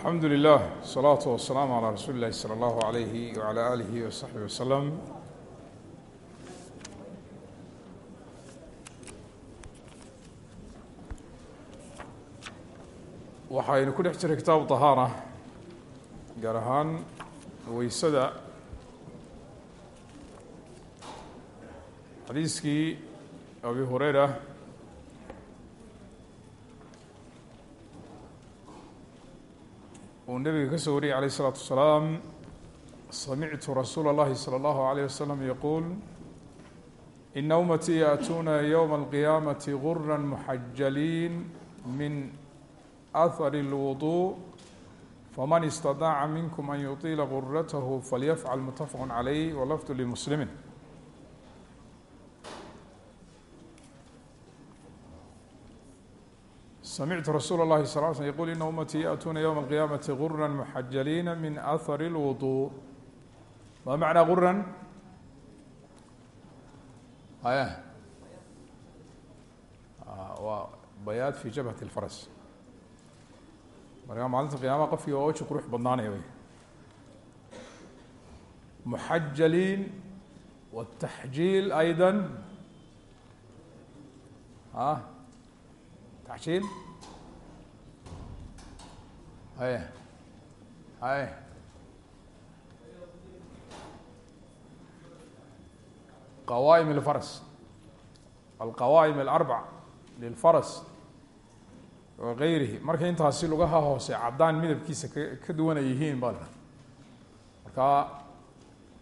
alxamdu lilah asalaatu wasalaamu calaa rasuuli illahi sala allahu alayhi wacalaa aalihi wasaxbihi wasalam waxaynu ku dhex jiray kitaabu طahaara gaar ahaan weysada. Xadiiskii abi hureyra uu nabiga ka soo wariyay alayه الsalaatu wasalaam samictu rasuula اllahi salى اllahu عalيه waslm yaquul ina umatii yaأtuuna ywma اlqiyaamati gura muxajaliin min ahar اlwuضuء faman istadaaca minkum an yuطila guratah falyafcal mutafaq عalayh walafdu lmuslimi samictu rasuula اllahi sal l slm yqul ina umatii yaأtuuna ywma اlqiyaamati gura muxajaliina min ahar اlwuضuء ma macnaa guran aya waa bayaad fi jabhat اlfaras markaa maalinta qiyaamaha qofkii waa weji qurux badnaanaya wey muxajaliin wالtaxjiil ayda a taxjiil haye haye qawaa'im اlfaras alqawaa'im اlarbac lilfaras wa gayrihi marka intaasi lugaha hoose caddaan midabkiisa ka duwana yihiin ba marka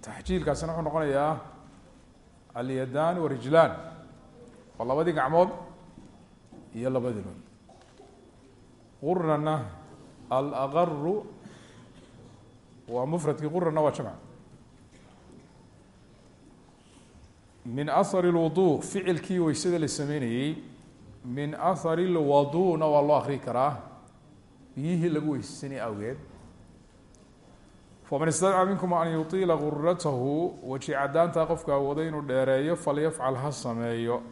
taxjiilkaasina wuxuu noqonayaa alyadaan warijlaan waa labadii gacmood iyo labadii lod gurana alaqaru waa mufradkii qurana waa jamc min ahari lwudu ficilkii weysada la sameynayey. Min ahari lwaduna waa loo akrii karaa. Biyihii lagu weysasanay awgeed. Faman istadca minkum an yuطiila guratahu wajicadaantaa qofka awooda inuu dheereeyo falyafcal ha sameeyo.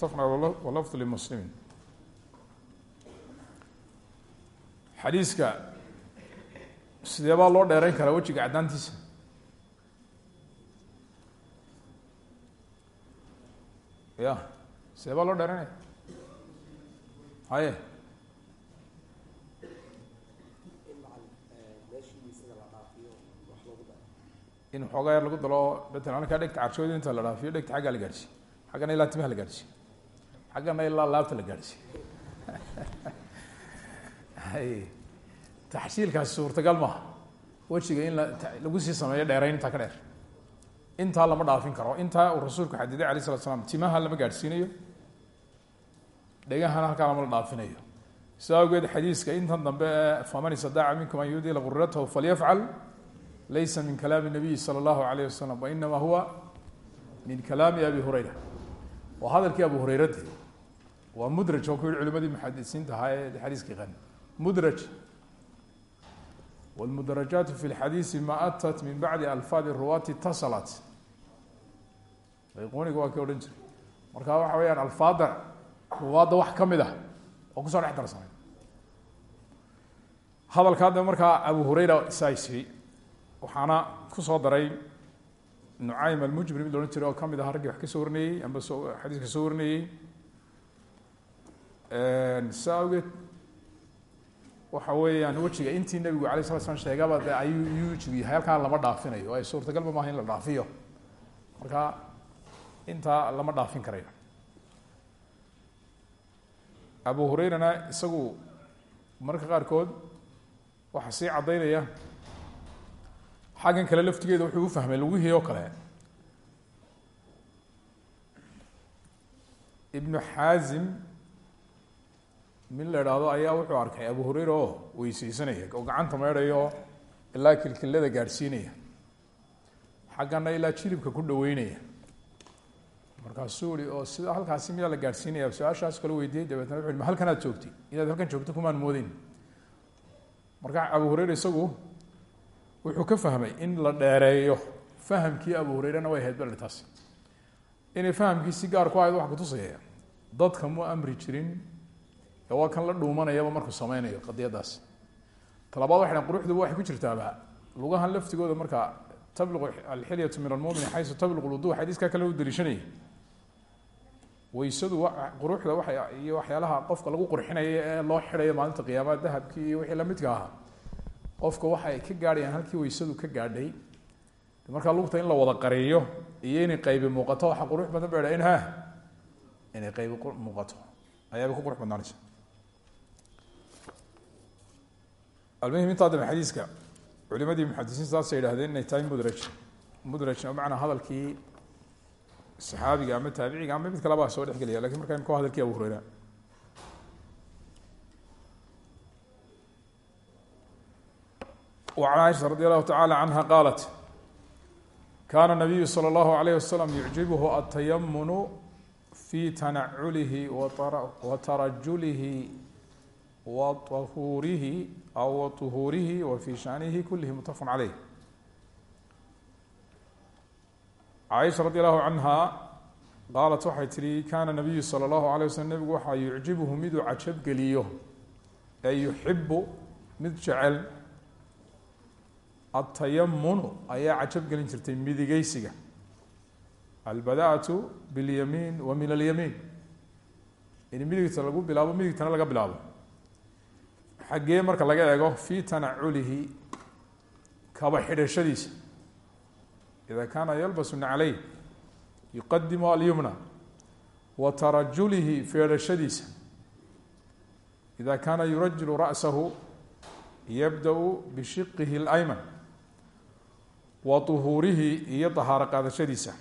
Tafna walafd limuslimin xadiiska sidee baa loo dheereyn karaa wejiga caddaantiisa? Ya sidee baa loo dheereynaya haye. In xoogaa yar lagu dalo matalan halkaa dhegta carshooda inta la dhaafiyo dhegta xaggaa la gaadhsiy xaggana ilaa timaha la gaadhsiy xaggana ilaa laabta la gaadhsiy taxsiilkaasi suurtagal maaha. Wejiga in lagu sii sameeyo dheerayn intaa ka dheer. Intaa lama dhaafin karo. Intaa uu rasuulku xadiday alay slat slam timaha lama gaadhsiinayo. Dhegahana halkaa lama la dhaafinayo. Sida awgeed xadiiska intan dambe faman istadaaca minkum an yudila guriratahu falyafcal laysa min kalaami nabiyi sala allahu alayh wasalam wa huwa min kalaami abi hurayra. Waa hadalkii abu hurayradi waa mudraj oo ku yihi culimadii muxadisiinta ahaa ee xadiiskii qani mudraj. Wاlmudrajaat fi اlxadiisi ma atat min bacdi alfaadi ruwaati itasalat bayquniga waa kii odhan jiray. Marka waxa weyaan alfaada ruwaadda wax ka mid ah oo ku soo dhex darsamay hadalka hadda markaa abu hurayra saisay waxaana ku soo daray nucaym almujbir mid loodhan jiray oo ka mid aha raggii wax ka soo warinayey amba soo xadiiska soo warinayey saa awgeed waxa weeyaan wejiga intii nabigu alay sala slam sheegaba de ayuu yuujib yahay halkaan lama dhaafinayo. Ay suurtagalba maaha in la dhaafiyo. Marka intaa lama dhaafin karayo. Abu hurayrana isagu marka qaarkood waxaa sii caddaynaya xaggan kale laftigeeda wuxuu u fahmay lugihii oo kale. Ibnu xaazim min la idhaahdo ayaa wuxuu arkay abu hureyra oo weyseysanaya oo gacanta meedhayo ilaa kilkilada gaadhsiinaya xaggana ilaa jilibka ku dhaweynaya. Markaasuu ihi oo sida halkaasi miyaa la gaadhsiinaya su'aashaas kale weydiiyey dabeetna wuxu ma halkan aad joogtay inaad halkan joogto kumaan moodin. Marka abu hureyra isagu wuxuu ka fahmay in la dheereeyo. Fahamkii abu hureyrena way ahayd bal taasi inay fahamkii si gaar ku ahayd waxa kutusaya dadka mu amri jirin waa kan la dhuumanayaba markuu sameynayo qadiyadaas. Talabaad dhahen quruxduba waxay ku jirtaaba lugahan laftigooda marka tabliqu alxilyatu min almumin xaysu tabliqu lwudu xadiiskaa kale u daliishanayay. Weysadu quruxda iyo waxyaalaha qofka lagu qurxinayo ee loo xidhayo maalinta qiyaamada dahabkii iyo wixii lamidka ahaa. Qofka waxay ka gaadhayaan halkii weysadu ka gaadhay. Markaa lugta in la wada qariyo iyo inay qaybi muuqato waxa qurux badan ba in ha inay qaybi muuqato. Ayaaba ku qurux badnaanaysa almuhim intaa dambe xadiiska culimadii muxadisiinta saasay yidhahdeen inay tahay mudraj mudraj bimacnaa hadalkii saxaabiga ama taabiciga ama mid kaleba soo dhex gelaya lakin marka imka hadalkii abu hureyra وعن عائشة رضي الله تعالى عنها قالت كان النبي صلى الله عليه وسلم يعجبه التيمن في تنعله wahuurihi aw waطuhuurihi wa fii shanihi kulihi mutafaq caleyh caaisha radi allahu canha qaalat waxay tihi kaana nabiyu sala allahu alay waslm nebigu waxaa yucjibuhu miduu cajabgeliyo ee yuxibu mid jecel atayamunu ayaa cajabgelin jirtay midigeysiga albada-atu biاlyamiin wa min alyamiin in midigta lagu bilaabo midigtana laga bilaabo xaggee marka laga eego fii tanaculihi kaba xidhashadiisa. Ida kaana yalbasu nacley yuqadimu alyumna wa tarajulihi feedhashadiisa ida kaana yurajilu ra'sahu yabda-u bishiqihi اlayman wa طuhuurihi iyo dahaaro qaadashadiisa.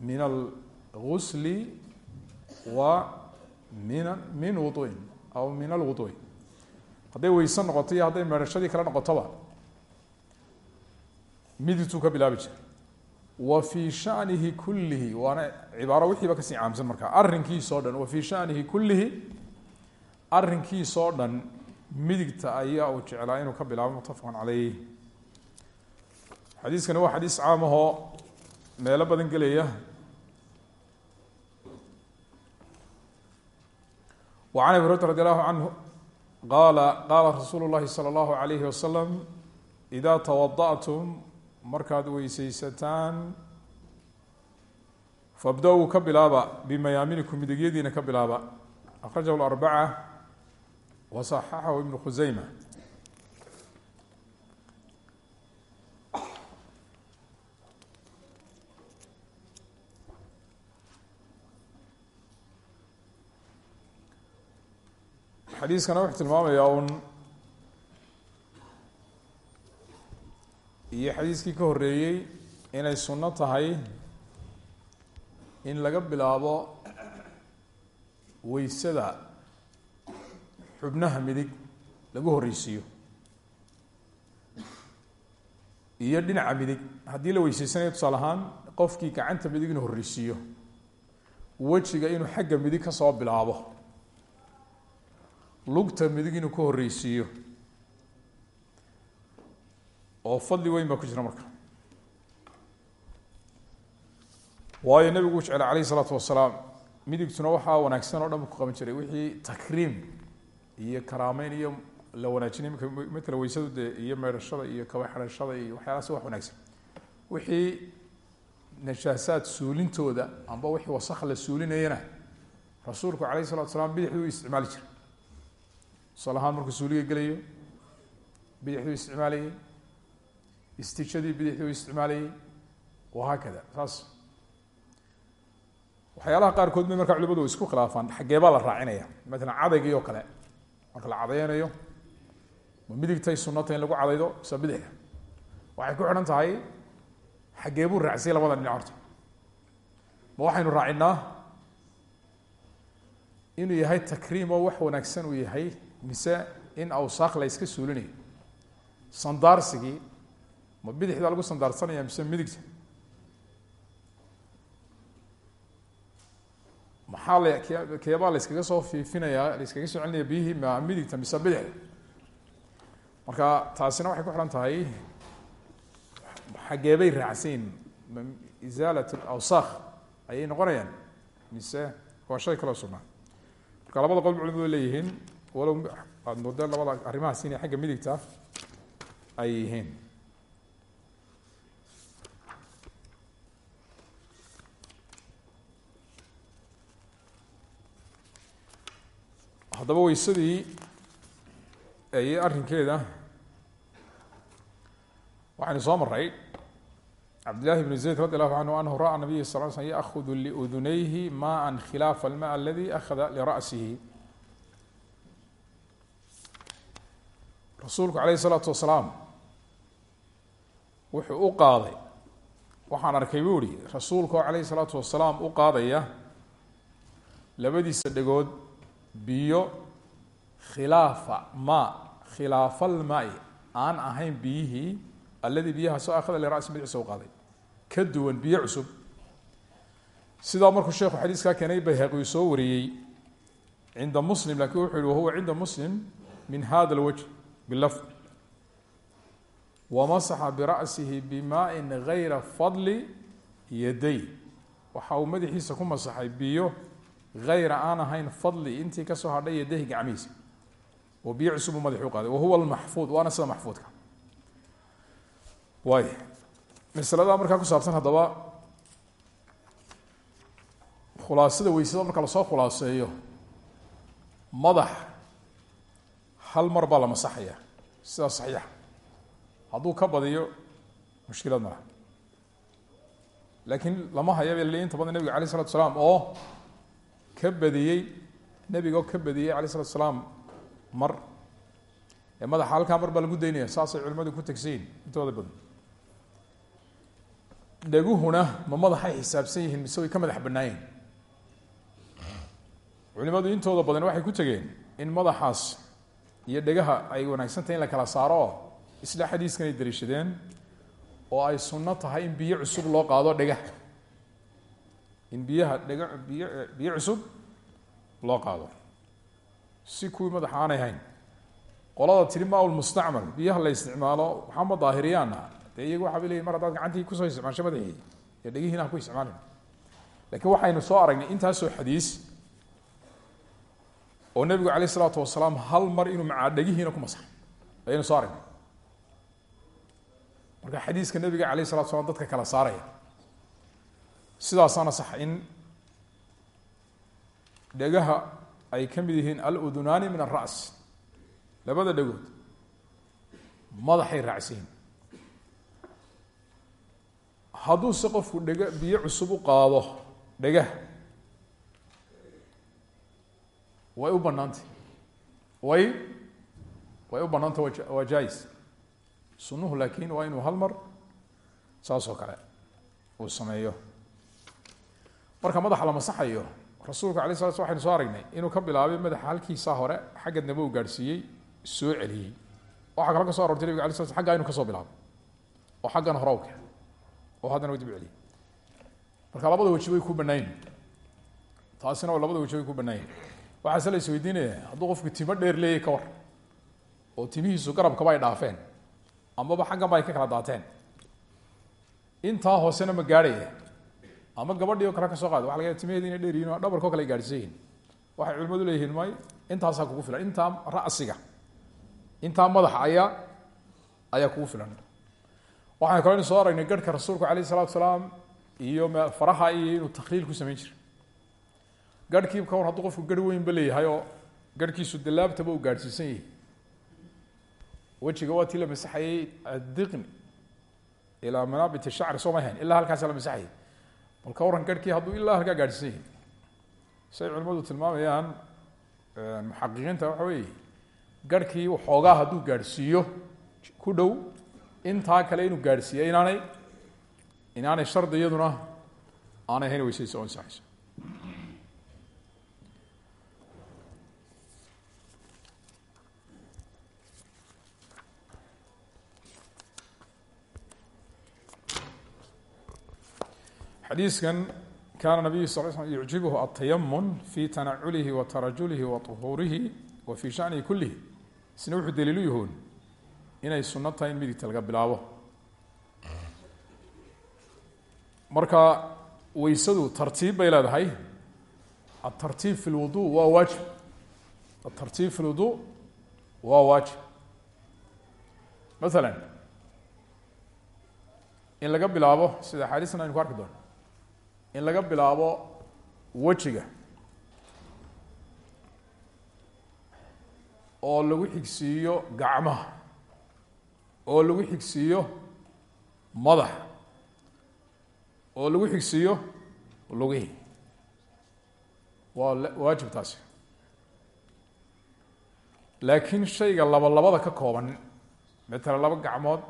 Min algusli wa min min wuduin aw min alwudu'i hadday weyse noqoto iyo hadday meedhashadii kale noqotoba midigtuu ka bilaabi jira wa fii shanihi kulihi waana cibaaro wixiiba ka sii caamsan markaa. Arrinkiisoo dhan wa fii shanihi kulihi arrinkiisoo dhan midigta ayaa uu jeclaa inuu ka bilaabo muttafaqan caleyh xadiiskani waa xadiis caam ahoo meelo badan gelaya. Wa can abi hurayra radi allahu qaala qaala rasuulu llahi salى allahu alayhi wasalam ida tawada'tum markaad weysaysataan fabda-uu ka bilaaba bimayaaminikum midigyadiina ka bilaaba. Akhrajahu arbaca wa saxaxahu ibnu khuseyma xadiiskana wuxuu tilmaamayaa un iyo xadiiskii ka horeeyey inay sunno tahay in laga bilaabo weysada xubnaha midig lagu horreysiiyo iyo dhinaca midig. Haddii la weyseysanayo tusaale ahaan qofkii gacanta midig inuu horreysiiyo wejiga inuu xagga midig ka soo bilaabo lugta midig inuu ka horreysiiyo. Oo fadli weyn baa ku jira marka. Waayo nebigu u jeclay alayh isalaatu wasalaam midigtuna waxaa wanaagsan oo dhan bu ku qaban jiray. Wixii takriim iyo karaameyn iyo la wanaajinay mka matala weysadu dee iyo meydhashada iyo kaba xidhashada iyo waxyaalahaas wax wanaagsan. Wixii najaasaad suulintooda amba wixii wasakh la suulinayana rasuulku alayh isalatu salaam bidixduu isticmaali jiray tusaale ahaan markuu suuliga gelayo bidixduu isticmaalayay istijadii bidixduu isticmaalayay wahaakada saas waxyaalaha qaarkood bay markaa isku khilaafaan xaggee la raacinaya. Matalan cadaygii oo kale marka la cadaynayo ma midigtay sunata in lagu cadaydo mise bidixda waxay ku xidhan tahay xaggee buu labada dhinac horta. Ma waxaynu raacinaa inuu yahay takriim oo wax wanaagsan uu yahay mise in awsaaq la yska suulinayo sandaarsigii ma bidixda lagu sandaarsanaya mise midigta? Maxaa la ke keebaa la yskaga soo fiifinayaa la yskaga soo celinaya biyihii ma midigta mise bidixda? Marka taasina waxay ku xidhan tahay xageebay raacsayn ma isaalat awsaakh ayay noqonayaan mise waa shay kaloo sugnaa. Marka labada qol culimadu leeyihiin walow aada moodaan labada arrimahaas inay xagga midigta ay yihiin. Haddaba weysadii iyo arrinkeeda waxaynu soo maray cabdillahi bn zayd radi allahu canhu anahu ra'a nabiy sal l slm yaahudu liudunayhi maa khilaafa alma aladi akhada lira'sihi rasuulku alayh isalaatu wasalaam wuxuu u qaaday waxaan arkay buu ihi rasuulka oo alayh isalaatu wasalaam u qaadaya labadiisa dhegood biyo khilaafa ma khilaafa almaai aan ahayn biyihii alladii biyaha soo akhada lirasi madaxiisa u qaaday. Ka duwan biyo cusub. Sidaa markuu sheekhu xadiiskaa keenay bayhaqi soo wariyey cinda muslim laakiin wuxuu yihi wahuwa cinda muslim min hada lwajh bilafd wamasaxa bira'sihi bimaa'in gayra fadli yaday. Waxa uu madaxiisa ku masaxay biyo hayra aan ahayn fadli intii ka soo hadhay yadahi gacmihiisa. Oo biyo cusubuu madaxu qaaday. Wahuwa almaxfuud waana sida maxfuudka waay masalada markaa ku saabsan haddaba khulaasada weysada marka la soo hal mar baa la masaxaya. Sidaa saxiixa. Hadduu ka badiyo mushkilad malaha laakiin lama haya bal inta badan nebiga alay isalatu salaam oo ka badiyey nebiga oo ka badiyey alay isalatu salaam mar. Ee madaxa halkaa mar baa lagu daynaya saasay culimadu ku tegsayiin intooda badan. Dheguhuna ma madaxay xisaabsan yihiin mise way ka madax bannaayiin culimadu intooda badan waxay ku tegeen in madaxaas iyo dhegaha ay wanaagsantahay in la kala saaro oo isla xadiiskan ay daliishadeen oo ay sunno tahay in biyo cusub loo qaado dhegaha. In biyaha dhega biyo biyo cusub loo qaado. Si kuwii madaxa aanay qolada tiri maul mustacmal biyaha la isticmaalo waxaama daahiriyaana dee iyagu waxaa bay leyihin mar haddaad gacantii ku soo isticmaasho madaxii ee dhegihiina ku isticmaalin. Lakiin waxaynu soo aragnay intaasoo xadiis oo nebigu alayh isalaatu wasalaam hal mar inuu macaa dhegihiina ku masaxay ayaynu soo aragnay. Marka xadiiska nebiga alayh isalatu slam dadka kala saaraya sidaasaana sax in dhegaha ay ka mid yihiin aludunaani min alra's labada dhegood madaxay raacsiin hadduuse qofku dhega biyo cusub u qaado dhegah way u banaantay way way u banaantay waa jais? Sunuhu laakin waa inuu hal mar kale uu sameeyo. Marka madaxa la masaxayo rasuulka alay sala sl waxaynu soo aragnay inuu ka bilaabay madaxa halkiisaa hore xagga dambe uu gaadhsiiyey soo celiyey. Waxaa kalo ka so arortay nabiga ala sla sl xaggaa inu ka soo bilaabo oo xaggan hore oo haddana u dib celiyey. Marka labada way ku banaayin taasina labada way ku banaayin waxaase la isweydiinaya hadduu qofku timo dheer leeyay ka war oo timihiisu garabkaba ay dhaafeen amaba xaggan ba ay ka kala daateen. Intaa hoosena ma gaadhaya ama gabadhii oo kale ka soo qaada waa laga timaheedi inay dheer yihiin o dhabarka kale ay gaadhsan culimadu leeyihiin may intaasaa kugu filan intaa ra'siga intaa madaxa ayaa ayaa kugu filan. Waxaan kaloo soo aragnay garhka rasuulku alayh salaam iyo faraha iyo inuu takliil ku samayn jiray garhkii ka war hadduu qofku garh weynba leeyahay oo garhkiisu dalaabtaba uu gaadhsiisan yahay. Wejiga waa tii la masaxayey addiqni ilaa manaabit shacri soo ma hayn ilaa halkaasa la masaxayay. Bal ka warran garhkii hadduu ilaa halkaa gaadhsiisan yahay. Say culimadu tilmaamayaan muxaqiqiinta waxa weeye garhkii waxoogaa hadduu gaadhsiiyo ku dhow intaa kale inuu gaadhsiiya inaanay inaanay shardi iyaduna aanay hayn weysaysa oo ansaxayso xadiiskan kaana nabiyu sal sl yucjibhu atayamun fi tanaculihi wa tarajulihi wa طuhuurihi wa fi shanihi kulihi isna wuxuu daliilu yahoon inay suno tahay in midigta laga bilaabo. Marka weysadu tartiib bay leedahay. Atartiib fi lwudu waa waajib. Tartiib fi lwudu waa waajib. Maala in laga bilaabo sida axaadiistan aynu ku arki doono in laga bilaabo wejiga oo lagu xigsiiyo gacmaha oo lagu xigsiiyo madaxa oo lagu xigsiiyo lugihii waa waajib taasi. Laakiin shayga laba labada ka kooban matala laba gacmood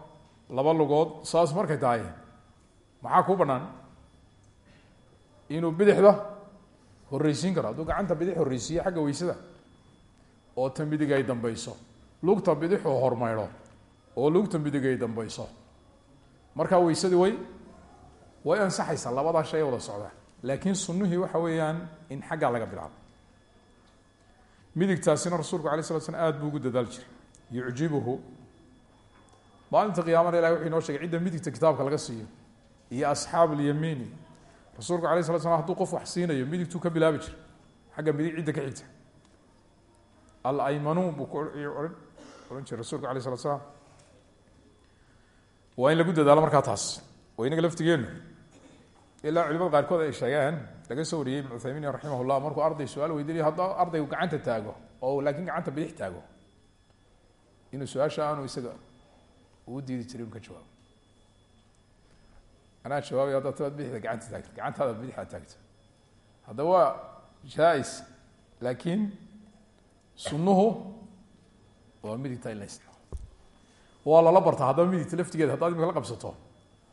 laba lugood saas markay tahay maxaa kuu banaan inuu bidixda horreysiin karo. Hadduu gacanta bidix horreysiiyo xagga weysada oo tan midig ay dambeyso lugta bidixuu hormeydho oo lugta midig ay dambeyso markaa weysadii way way ansaxaysaa labadaa shay wada socda laakiin sunuhii waxa weeyaan in xaggaa laga bilaabo. Midigtaasina rasuulku alay slat slam aad buu jiray. Yucjibuhu maalinta qiyaamana ilahi wuxuu inoo shegay cidda midigta kitaabka laga siiyo iyo asxaabu lyamiini rasuulku alay slat slam haduu qof wax siinayo midigtuu ka bilaabi jiray xagga midig cidda ka xigta alaymanuun buu ku ohan ohan jiray rasulku alay slat slam waa in lagu dadaalo markaa taas waa inaga laftigeenu ilaa culimada qaarkood ay sheegeen laga soo wariyey ibn uthaymin raximah markuu arday su'aal weydiinay hadduu ardaygu gacanta taago oo laakiin gacanta bidix taago. Inuu su'aasha aanu isaga ugu diidi jiray ka jawaabo anaa jawaabay hadda taad bidixda gacanta taagto gacantaada bidixaad taagto haddaba waa jaa-is laakiin sunnuhu waa midigta in la isticmaalo. Waa lala bartaa haddaba midigta laftigeeda haddaad imika la qabsato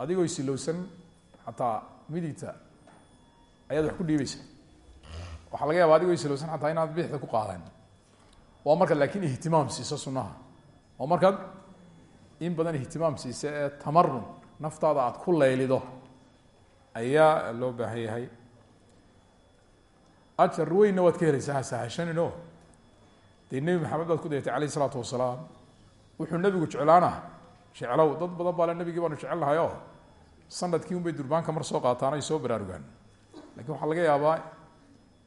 adigoo isilowsan xataa midigta ayaad wax ku dhiibaysa. Waxaa laga yaaba adigoo isilowsan xataa inaad bidixda ku qaadan waa markaad laakiin ihtimaam siiso sunnaha. Oo markaad in badan ihtimaam siisa ee tamarun naftaada aada ku laylido ayaa loo baahan yahay. Ajar weynna waad ka helaysaa hasahashanino dee nebi maxamed baad ku dayatay alayh isalaatu wasalaam. Wuxuu nebigu jeclaana. Jeclow dad badan baa le nebigii baanu jecel nahay o sannadkii un bay durbaanka mar soo qaataan ay soo baraarugaan. Lakin waxaa laga yaabaa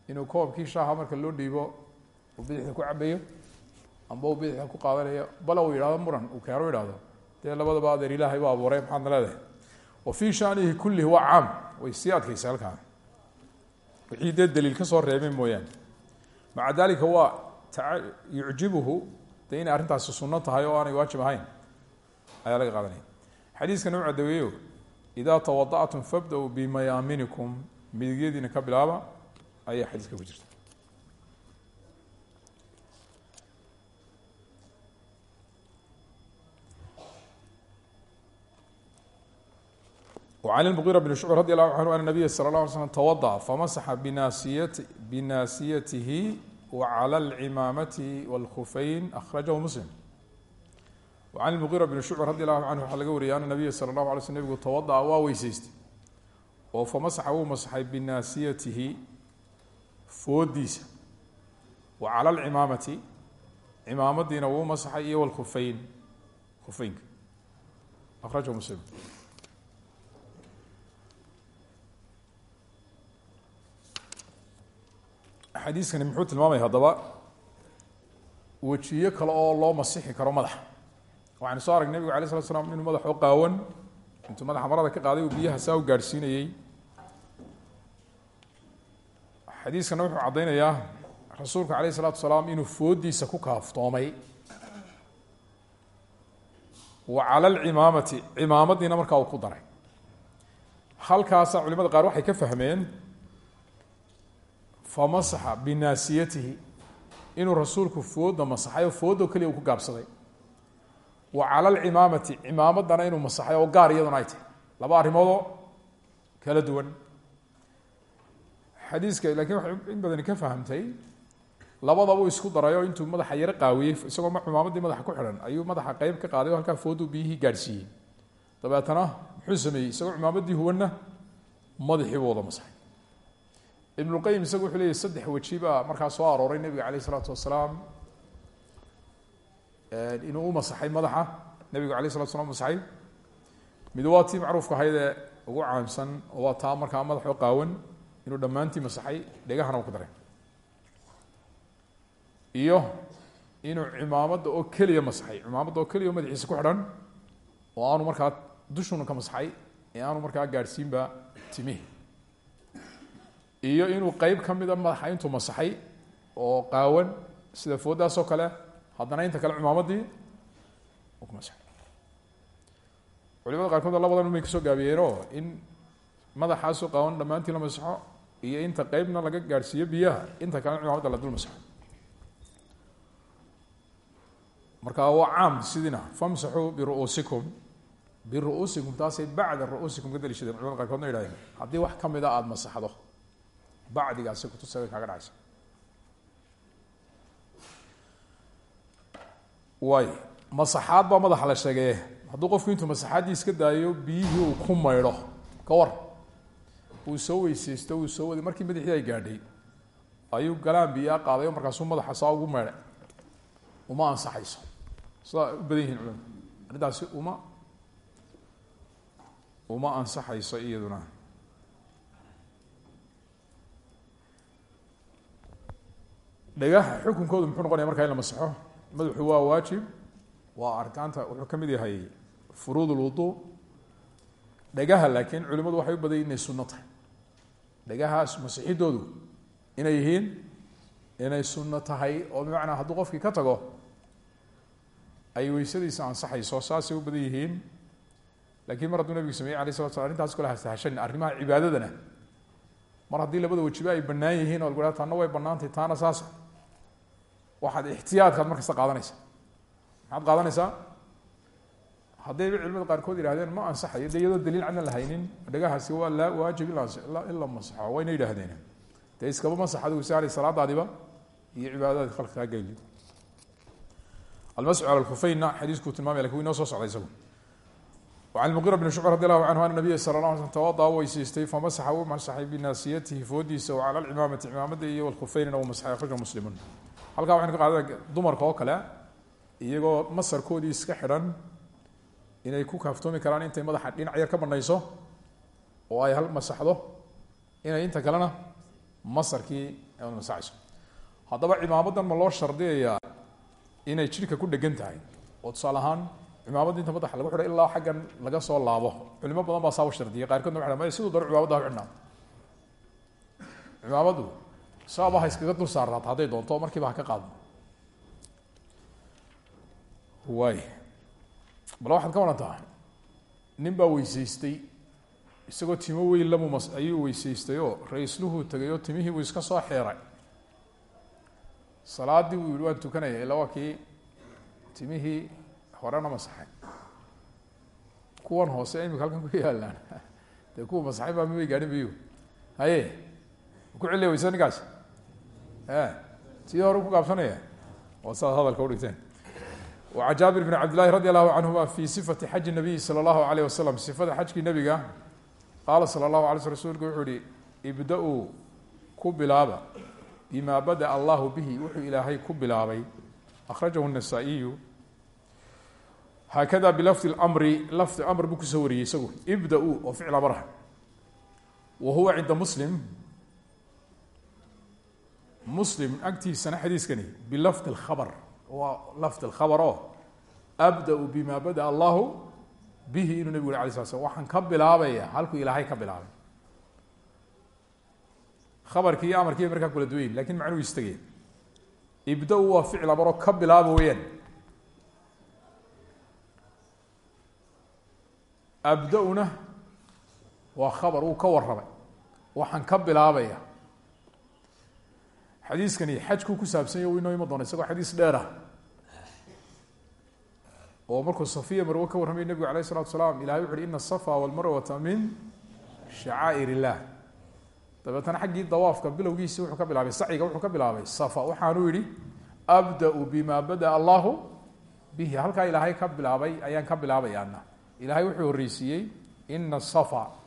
inuu koobkii shaaha marka loo dhiibo uu bidixda ku cabayo amba uu bidixda ku qaadanayo. Bale uu yidhahdo muran uu keeno ihahdo dee labadaba adeer ilaahay ba abuuray maxaadna leedahay? Wa fii shanihi kullihi waa caam. Way sii adkaysa halkaa wixii dee daliil ka soo reebay mooyaane. Maca dalika waa yucjibuhu dee inay arrintaasi tahay oo aanay waajib ahayn ayaa laga qaadanaya. Xadiiskana u cadeweeyo idaa tawada'tum fabda-uu bimayaaminikum. Midigyadiina ka bilaaba ayaa xadiiska ku jirta وعن المغيرة بن شعب رضي الله عنه أن النبي صلى الله عليه وسلم توضأ فمسح بناasية بناasيته وعلى العماamة والخفين أخرجه مسلم وعن المغيرة بن شعب رضي الله عنه waxaa laga wariyay أن النبي صلى الله عليه وسلم نبgu توضأ waa weyseystay oo فمسxa wuu masxay بناasيatihi foodiisa وعalى العماamةi cimaamadiina wuu masxay iyo والخفeyn خفeynka أخرجه مسلم xadiiskani muxuu tilmaamaya haddaba wejiyo kale oo loo masixi karo madaxa waxaynu soo arag nebigu alay slat slam inuu madax oo qaawan intuu madaxa marada ka qaaday uu biyaha saa u gaadhsiinayey xadiiskana wuxuu caddaynayaa rasuulka alayh isalaatu salaam inuu foodiisa ku kaaftoomay. Wa cala alcimaamati cimaamadiina markaa uu ku daray. Halkaasa culimada qaar waxay ka fahmeen famasaxa binaasiyatihi inuu rasuulku fooda masaxay oo fooddo keliya uu ku gaabsaday. Wa cala alcimaamati cimaamadana inuu masaxay oo gaar iyaduna ay tahay. Laba arrimoodoo kala duwan. Xadiiska laakiin waxay in badani ka fahamtay labadabuu isku daray intuu madaxa yaro qaawiyey isagoo cimaamadii madaxa ku xidhan ayuu madaxa qeyb ka qaaday oo halkaa fooduu biyihii gaadhsiiyey. Dabeetana muxuu sameeyey isagoo cimaamadii huwanna madaxii buu wada masaxay ibnulqayim isagu wuxuu leeyahy saddex weji baa soo arooray nebiga caleyh isalaatu wasalaam. Inuu u masaxay madaxa nebigu alay slatu slam masaxay. Mid waa tii macruufka ugu caamsan oo waa taa markaa madaxoo qaawan inuu dhammaantii masaxay dhegahana ku daray. Iyo inuu cimaamadda oo keliya masaxay cimaamadda oo keliya madaxiisa ku xidhan oo aanu markaa dushuna ka masaxay ee aanu markaa gaadhsiinba timihi iyo inuu qeyb ka mida madaxa intuu masaxay oo qaawan sida fooddaas oo kale haddana inta kale masaxay. Culimada qaarkood labadan umay ka soo gaabiyeenoo in madaxaasoo qaawan dhammaantii la masaxo iyo inta qeybna laga gaadhsiiyo biyaha inta kalena cimaamadda la dul masaxo. Marka waa caam sidina famsaxuu biru'uusikum biru'uusikum taasay bacda ru'uusikum ka daliishadeen culimada qaarkoodna yidhahdeen haddii wax ka mida aada masaxdo bacdigaasi kutusa way kaaga dhacaysa waay masaxaad baa madaxa la sheegee hadduu qofku intuu masaxaaddii iska daayo biyihii uu ku maydho. Ka war. Uu soo weyseysto uu soo waday. Markii madaxii ay gaadhay ayuu galaan biyaa qaaday oo markaasuu madaxa saa ugu maydhay. Uma ansaxayso. Sidaa u badan yihiin culimadu. Arrintaasi uma uma ansaxayso iyaduna dhagaha xukunkoodu muxuu noqonaya markaa in la masaxo. Madaxu waa waajib. Waa arkaanta wuxuu ka mid yahay furuud lwudu dhagaha laakiin culimadu waxay u baday inay sunno tahay. Dhagahaas masixidoodu inay yihiin inay sunno tahay oo bimacnaa hadduu qofkii ka tago ay weysadiisa ansaxayso saasay u badan yihiin. Lakiin mar hadduu nabigu sameyey alay slat sla arrintaas kale hasahashan arrimaha cibaadadana. Mar haddii labada wajiba ay banaan yihiin oo lagu ha taana way banaantay taana saas waxaad ixtiyaadkaad markasta qaadanaysa maxaad qaadanaysaa? Haddayba culimada qaarkood yihahdeen ma ansaxayo de iyadoo daliil cadna la dhagahaasi waa laa waajib in la masaxo. Wayna yidhaahdeen. Dee iskaba masax adigu saali salaadaadiba iyo cibaadadaadi falka kaa geyli almasxu ala lkufeynna xadiiskuu tilmaamaya laakiin wu soo socda isagu. An muqira bn shucb radi allahu canhu ana nabiya sala la sl tawadaa weysiistay famasaxa wuu masaxay binaasiyatihi foodiisa o cala cimaamati cimaamada iyo wlkhufeynina wuu halkaa waxaynu ka qaadana dumarka oo kale iyagoo masarkoodii iska xidhan inay ku kaaftoomi karaan intay madaxa dhinac yar ka banayso oo ay hal masaxdo inay inta kalena masarkii masaxayso. Haddaba cimaamadan ma loo shardiyayaa inay jidhka ku dhegan tahay. Oo tusaale ahaan inta madaxa lagu xidho ilaa xaggan laga soo laabo. Culimo badan baa saaba shardiyay qaarkoodna waa siduu daro cimaamada ha xidhnaa? Cimaamadu saaba ha iskaga dul saarnaata hadday doonto markiiba ha ka qaadno. Waay bal waxaad ka warantaa nin baa weyseystay isagoo timo weyn lamu mas ayuu weyseystay oo ra'isluhuu tegay oo timihii buu iska soo xeeray. Salaadii buu yihi waan tukanaya ilaa waa kii timihii horena masaxay. Kuwan hoose imika halkan ku yaalaan dee kuwa masaxay baa mabay gaadhin biyu haye ku celiya weysa ninkaas sidii hore kugaabsanaya oo saad hadalka udhigteen an jaabir bn cabdillahi radi allahu canhuma fi sifati xaji nabiyi sala allahu alayh wasalam sifada xajkii nabiga qaala sala allahu alay sl rsulku wuxuu yihi ibda-uu ku bilaaba. Bima bada allahu bihi wuxuu ilaahay ku bilaabay. Akhrajahu nasaa-iyu. Haakada bilafdi mri lafdi amr buu ku soo wariyey isagu. Ibda-uu oo ficl amarha ah. wa huwa cinda muslim. مسلم agtiisana xadiiskani bilafdi اkhabr waa lafdi اkhabr oo abda-u bima bada allahu bihi inuu nebigu yhi ala sla sl waxaan ka bilaabaya halkuu ilaahay ka bilaabay. Kabarkii iyo amarkii bay markaa kula duwayn laakiin macnuu istageen. Ibda-u waa ficil amaroo ka bilaaba weyaan ka warramay xadiiskani xajkuu ku saabsanya inoo ima doona isagoo xadiis dheer ah. Oo markuu safiya marwe ka warramay nebigu alayh isalatu salaam ilahay wuxu uhi ina asafa walmarwata min shacaa'ir illah dabeetana xaggii dawaafka bilowgiisi wuxuu ka bilaabay sacyiga wuxuu ka bilaabay safa waxaanuu yihi abda-u bima badaأ allahu bihi. Halkaa ilaahay ka bilaabay ayaan ka bilaabayaana ilahay wuxuu horreysiiyey ina safa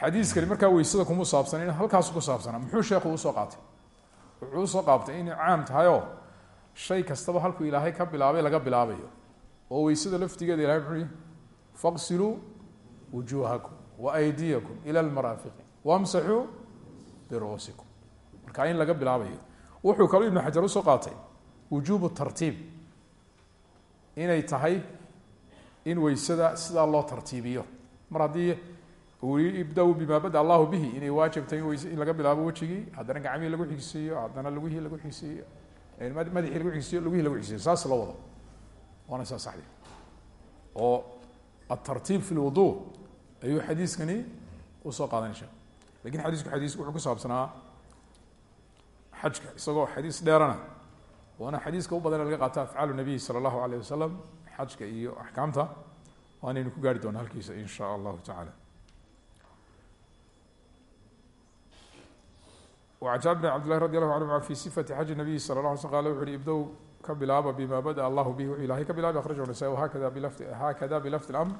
xadiiskani markaa weysada kuma saabsanan halkaasu ku saabsanaa muxuu sheekhu u soo qaatay? Wuxuu u soo qaabtay inay caam tahayoo shay kastaba halkuu ilaahay ka bilaabay laga bilaabayo. Oo weysada laftigeeda ilahay muxuu yihi faqsiluu wujuuhakum wa aydiyakum ila lmaraafiqi wamsaxuu biru'uusikum marka in laga bilaabayo. Wuxuu kaloo ibnu xajar u soo qaatay wujuubu tartiib. Inay tahay in weysada sidaa loo tartiibiyo. Mar haddii uu yii ibda-u bima bada allahu bihi inay waajibtay in laga bilaabo wejigii haddana gacmihii lagu xigsiiyo haddana lugihii lagu xigsiiyo madaxii lagu xigsiiyo lugihii lagu xigsiiyo saas loo wado. Waana saa saxdi. Oo atartiib fi lwudu ayuu xadiiskani u soo qaadanaysa laakiin xadiisku xadiis wuxuu ku saabsanaa xajka isagoo xadiis dheerana waana xadiiska u badan laga qaata afcaalu nabiy sala allahu alayh wasalam xajka iyo axkaamta. Waanaynu ku gaari doona halkiisa in allahu tacaala وعن jaaبر بن cبد لله رضي الله عنهma في صفة xaج النبي صلى الله علي sلم qال وxu uhi ibdow ka bilaaba bma badaأ الlah bه wuxuu ilahay ka bilaabay أخرجه النسائي وhakda بlفd hakada بlفظ الأمر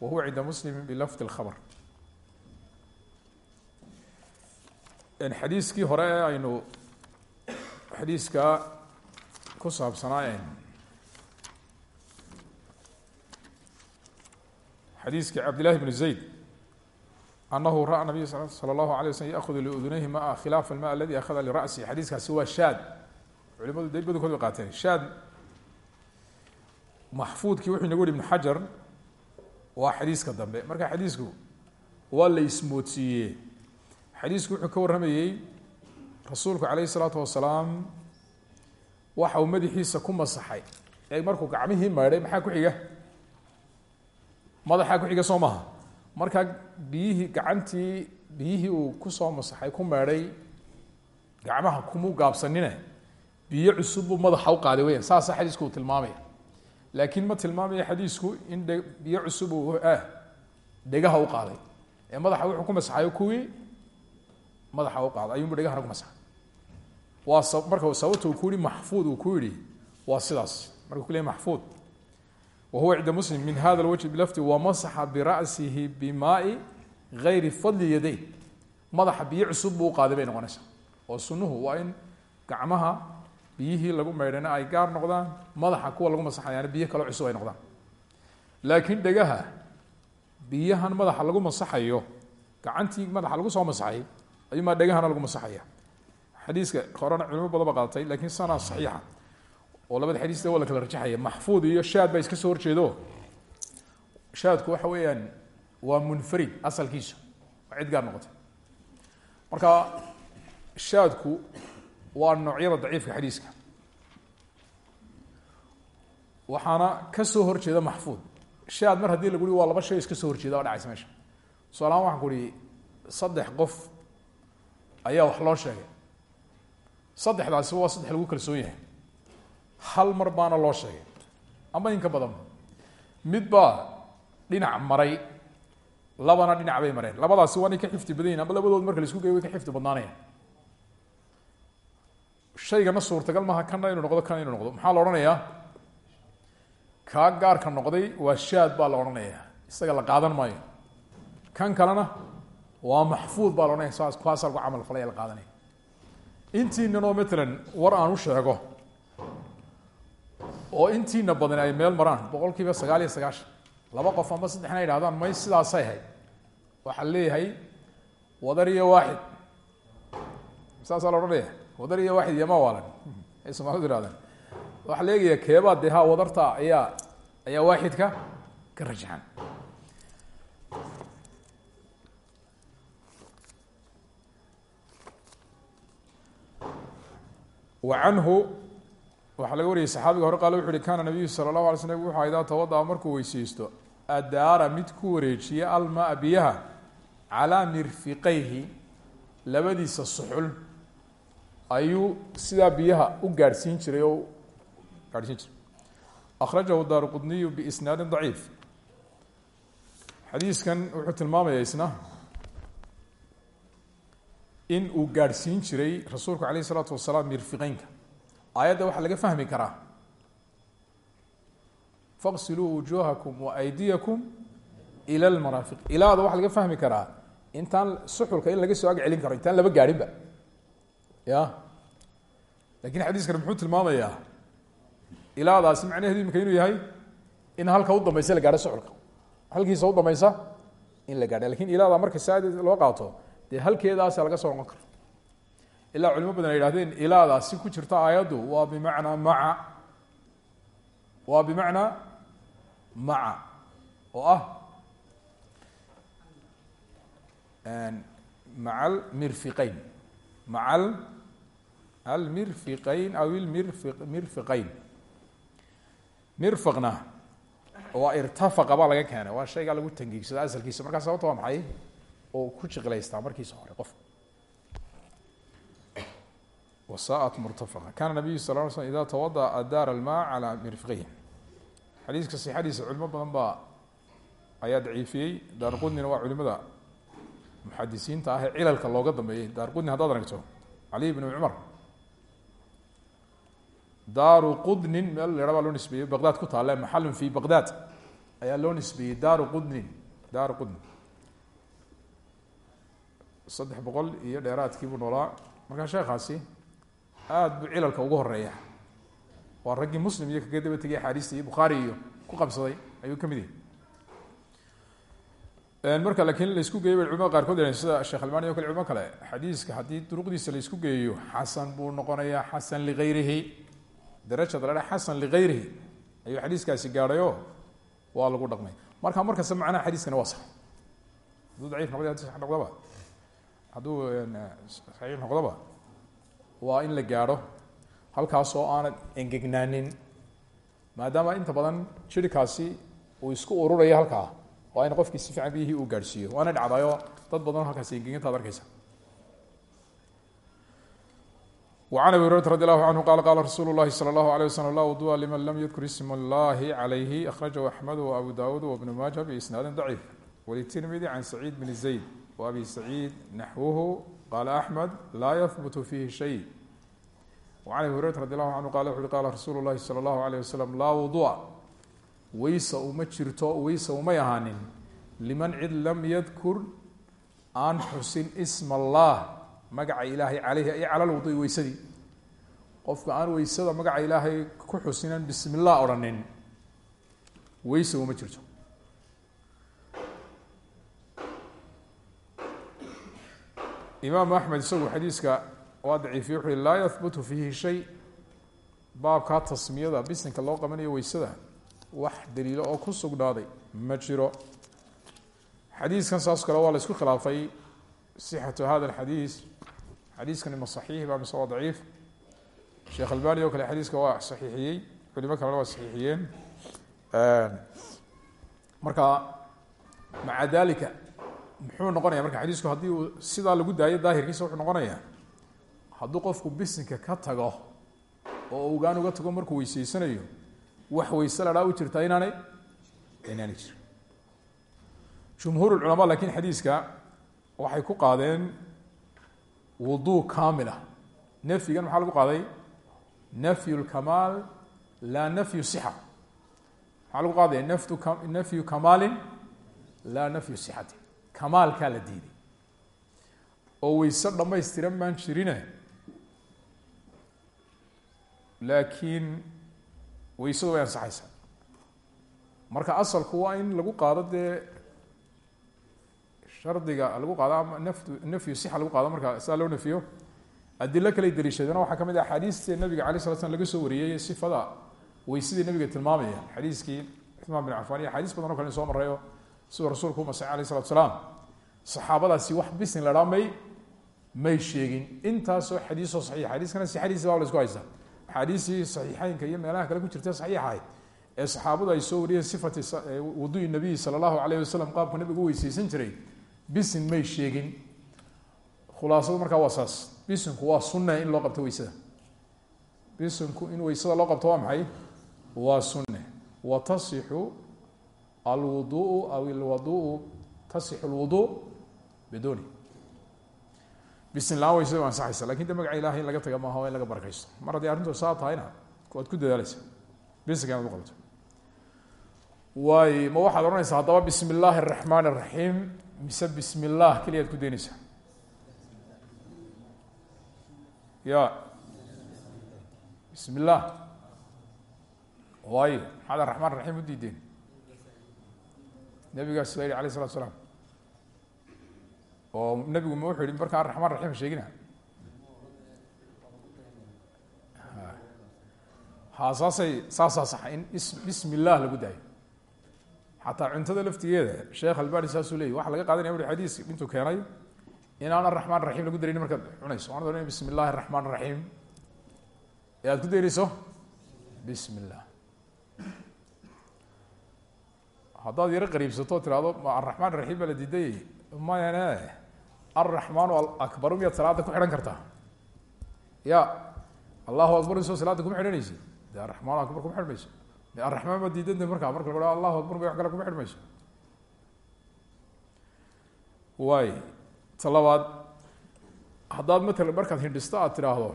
وhuwa عinda mسلم بlفظ الخبر xadiiskii hore ee aynu xadiiska ku saabsanaa xadiiskii cabd للahi بن زayd anahu ra'a nabiy sal allahu alay waslm yahudu liudunayhi maa khilaafa alma aladi ahada lirasi xadiiskaasi waa shaad culimadu de badankood bay qaateen shaad maxfuudkii wuxuu inagu yihi ibn xajar waa xadiiska dambe marka xadiisku waa la ismoodsiiyee xadiisku wuxuu ka warramayey rasuulku calayh isalaatu wasalaam waxa uu madaxiisa ku masaxay ee markuu gacmihii maydhay maxaa ku xiga madaxaa ku xiga soo markaa biyihii gacantii biyihii uu ku soo masaxay ku meedhay gacmaha kumuu gaabsanine biyo cusub buu madaxa u qaaday weya saasa xadiisku uu tilmaamaya. Laakiin ma tilmaamaya xadiisku in dhe biyo cusub uu ah dhegaha u qaaday. Ee madaxa wuxuu ku masaxayo kuwii madaxa u qaaday. Ayuunbu dhegahana ku masaxay. Waa marka sababta uu ku yihi maxfuud uu ku yihi waa sidaas. Markuu ku leey maxfuud whuwa cinda muslim min hada lwجه blafdi wamasaxa bira'sihi bimaai gayri fadli yaday madaxa biyo cusub buu uqaaday bay noqonaysaa oo sunuhu waa in gacmaha biyihii lagu maydhana ay gaar noqdaan madaxa kuwa lagu masaxayaana biyo kaloo cusub ay noqdaan laakiin dhegaha biyahan madaxa lagu masaxayo gacantii madaxa lagu soo masaxay ayumaa dhegahana lagu masaxaya xadiiska horena culimo badan ba qaadatay laakiin sana saxiixa oo labada xadiis waa la kala rajaxaya. Maxfuud iyo shaad baa iska soo horjeedo. Shaadku waxa weeyaan waa munfarid asalkiisu waa cid gaar noqotay. Marka shaadku waa noocyada daciifka xadiiska. Waxaana ka soo horjeeda maxfuud. Shaad mar haddii lagu waa laba shay iska soo horjeeda waa dhacaysa meesha. Tusaalahaan waxaan ku saddex qof ayaa wax loo sheegay. Saddexdaasiba waa saddex lagu kalsoon yahay hal mar baana loo sheegay. Ama in ka badan mid baa dhinac maray labana dhinac bay mareen. Labadaasi waanay ka xifdi badan yihiin ama labadood marka la isku geey way ka xifdi badnaanayaan. Shaygana suurtagal maaha kana inuu noqdo kana inuu noqdo. Maxaa la odhanayaa? Kaa gaarka noqday waa shaad baa la odhanayaa. Isaga la qaadan maayo. Kan kalena waa maxfuud baa la odhanaya saas kuwaasaa lagu camal falaya la qaadanaya. Intiinanoo matalan war aan u sheego oo intiina badan ay meel maraan boqol kiiba sagaal iyo sagaashan. Laba qof amba saddexna yidhahdaan may sidaasay hayd waxaa leeyahay wadar iyo waaxid. Saasaa la odhanaya wadar iyo waaxid yama waalan. Ay somaalidu ihahdaan waxaa la eegaya dee ha wadarta ayaa ayaa waaxidka ka rajaxan. Wa waxaa laga wariyay saxaabiga hore qaale wuxu uhi kaana nabiyu sala allahu alay slm tawadaa markuu weyseysto adaara mid ku wareejiya almaa biyaha calaa mirfiqayhi labadiisa suxul. Ayuu sidaa biyaha u gaadhsiin jiray oo gaadhsiin jiray. Akhrajahu daaru qudniyu biisnaadin daciif. Xadiiskan wuxuu tilmaamaya isna in uu gaadhsiin jiray rasuulku alayh isalaatu wasalaam mirfiqeynka aayadda waxaa laga fahmi karaa. Faqsiluu wujuuhakum wa aydiyakum ila lmaraafiq ilaada waxaa laga fahmi karaa intaan suxulka in laga soo ag karo intaan laba gaadhinba. Ya? Lakin xadiiskani muxuu tilmaamayaa ilaadaasi macnaheedu imika inuu yahay in halka u dambaysa la gaadho suxulka. Halkiisa u dambaysa in la gaadha laakiin ilaada marka saadeed loo qaato dee halkeedaasa laga soo noqon karo ilaa culimo badan ay yihahdeen ilaadaasi ku jirta aayaddu waa bimacnaa maca. Waa bimacnaa maca oo ah maca almirfiqeyn maca almirfiqeyn aw ilmirfi mirfiqeyn mirfaqna waa irtafaqa baa laga keenay waa shaygaa lagu tangiigsada asalkiisa markaa sababta waa maxay? Oo ku jiqilaystaa markiisa hore qof wasaat murtafaqa. Kana nabiyu sal ly slm ida tawadaأ adaara alma calى mirfiqeyh xadiiska sixadiisa culimo badan baa ayaa daciifiyey. Daarqudnina waa culimada muxadisiinta ah ee cilalka looga dambeeyey. Daarqudni haddaad aragto cali bn cumar daaru qudnin meel leha baa loo nisbeeyey baqdaad ku taale maxalun fi baqdaad ayaa loo nisbeeyey daaru qudnin daaru qudnin saddex boqol iyo dheeraadkii buu noolaa. Markaa sheekaasi aada buu cilalka ugu horreeya waa raggii muslim iyo kaga daba tegay axaadiista iyo bukhaari iyo ku qabsaday ayuu ka mid yahay. Marka laakiin la isku geeyo bay culimada qaarkood yaheen sida sheekh almani o kale culimo kale xadiiska haddii duruqdiisa la isku geeyo xasan buu noqonayaa xasan ligayrihi darajada la xasan ligayrihi ayuu xadiiskaasi gaadhayo waa lagu dhaqmay. Marka markasta macnaha xadiiskani waa sax. Hadduu daciif noqday haddii sax noqdaba. Hadduu saxiix noqdoba waa in la gaadho halkaas oo aanad engegnaanin maadaama inta badan jirikaasi uu isku ururayo halkaa waa in qofkii si fiican biyihii uu gaadhsiiyo waana dhacdayo dad badan halkaasi engegintaad arkeysa وعن أبي هريرة رضي الله عنه قال قال رsuuل الlahi صلى الله عليه وسلم لا وضوء لmن lم يذkر اسم الlahi عlيه أخرجه أحمد وأبو داود وبن ماجه بإسناad ضعيف وللترمذي عن سعيد بن زيد وأبي qala axmed laa yahbutu fiihi shay wa can abi hureyrat radi allahu canhu qala wuxu uhi qala rasuulu llahi sala allahu alayh wasalam laa wudua weysa uma jirto weysa umay ahaanin liman cid lam yadkur aan xusin ism allah magaca ilaahay caleyhi ay cala lwudui weysadii qofka aan weysada magaca ilaahay ku xusinan bismi llah odhanin weysa uma jirto imaamu axmed isagu xadiiska waa daciifiye wuxu laa yahbutu fiihi shay. Baabkaa tasmiyada bisinka loo qabanayo weysada wax daliilo oo ku sugnaaday ma jiro. Xadiiskan saas kale waa la isku khilaafay sixatu hada alxadiis. Xadiiskani ma saxiix ba mise waa daciif? Sheekh albani oo kale xadiiska waa saxiixiyey culimo kalena waa saxiixiyeen. Marka maca dalika muxuu noqonaya marka xadiisku haddii uu sidaa lagu daayo daahirkiisa wuxuu noqonayaa hadduu qofku bisinka ka tago oo ugaan uga tago markuu weyseysanayo wax weyse ladhaa u jirtaa inaanay? Inaanay jirin. Jumhuur culamaa laakiin xadiiska waxay ku qaadeen wudu kamila nafyigan maxaa lagu qaaday nafyu lkamaal laa nafyu sixa. Maxaa lagu qaadaya nafyu kamaalin laa nafyu sixati kamaalkaa la diiday. Oo weyse dhamaystiran baan jirine. Laakiin weysadu way ansaxaysaa marka asalku waa in lagu qaado dee shardiga lagu qaado ama naftu nafyu sixa lagu qaado marka sidaa loo nafiyo adilo kale daliishadana waxaa ka mid ah axaadiiste nabiga alay slat slam laga soo wariyey sifada weysadii nabiga tilmaamaya xadiiskii cuثmaan bin cafan iyo axaadiis badan o kale soo marayo siduu rasuulku umasay alayh salatu salaam saxaabadaasi wax bisin la dhaa may may sheegin. Intaasoo xadiisoo saxiix xadiiskana si xadiisi baa la isku haysta. Axaadiistii saxiixeynka iyo meelaha kale ku jirta saxiixahay ee saxaabadu ay soo wariyeen sifati wuduui nabiyi sala allahu alayh wasalam qaabka nabigu weyseysan jiray. Bisin may sheegin. Khulaasadu markaa waa saas. Bisinku waa sunne in loo qabto weysada. Bisinku in weysada loo qabto waa maxay? Waa sunne wa tasixu alwuduu aw ilwaduu tasixu lwuduu biduni bisin la'aan weysada waa ansaxaysa laakiin de magaca ilahay in laga taga maaha in laga barakaysto mar haddii arrintu saa tahayna waad ku dadaaleysa bisinka inaad u qabto. Waay ma waxaad odhanaysaa haddaba bismi illaahi araxmaan mise bismi keliyaad ku daynaysaa? Ya bismi llah waayo maxaad araxmaan raxiim u diideen? Nabigaas baa yihi alayh isalatu salaam oo nabigu ma wuxuu yihi markaa raxmaan raxiimka sheegina. Ha saasay saasaa sax in bismi lagu daayo. Xataa cuntada laftigeeda sheekh albani saasuu leeyay waxaa laga qaadanaya ui xadiiska intuu keenay inaana raxmaan raxiim lagu darin markaad cunayso. Waan doonay bismi illahi raxmaan raxiim. Ee aad ku daynayso bismi illah haddaad yaro qariibsato tirahdo araxmaan raxiim baa la diidayay? Mayane eh alraxmaanu akbaru miyaad salaada ku xidhan kartaa ya allahu akbar isoo salaada kuma xidhanaysid de araxmaan akbar kuma xidh mayso de araxmaan baa diidanta markaa marka lagu allahu akbar ba wax kale kuma xidh mayso waay ta labaad haddaad matala markaad hindhisto aad tidhaahdo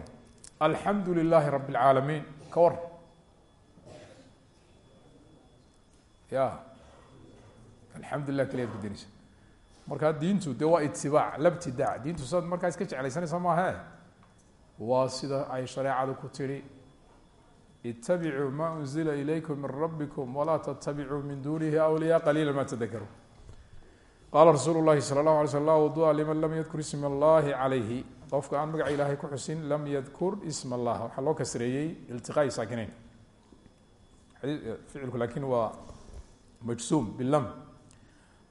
alxamdu lilaahi rabi اlcaalamiin ka war ya alxamdu lilah keliyaad ku danaysa markaa diintu de waa itibaac labtidaac diintu sidaad markaa iska jeclaysanaysa maahe waa sida ay shareecadu ku tihi itabicuu ma unzila ilaykum min rabikum walaa tatabicuu min dunihi awliyaa qaliila ma tadakaruun qaala rasuulu llahi sala allahu alay sl la wudua liman lam yadkur isma allahi calayhi qofka aan magaca ilaahay ku xusin lam yadkur isma allah waxaa loo kasreeyey iltiqaai saakinayn. Ficilku laakiin waa majsuum bilam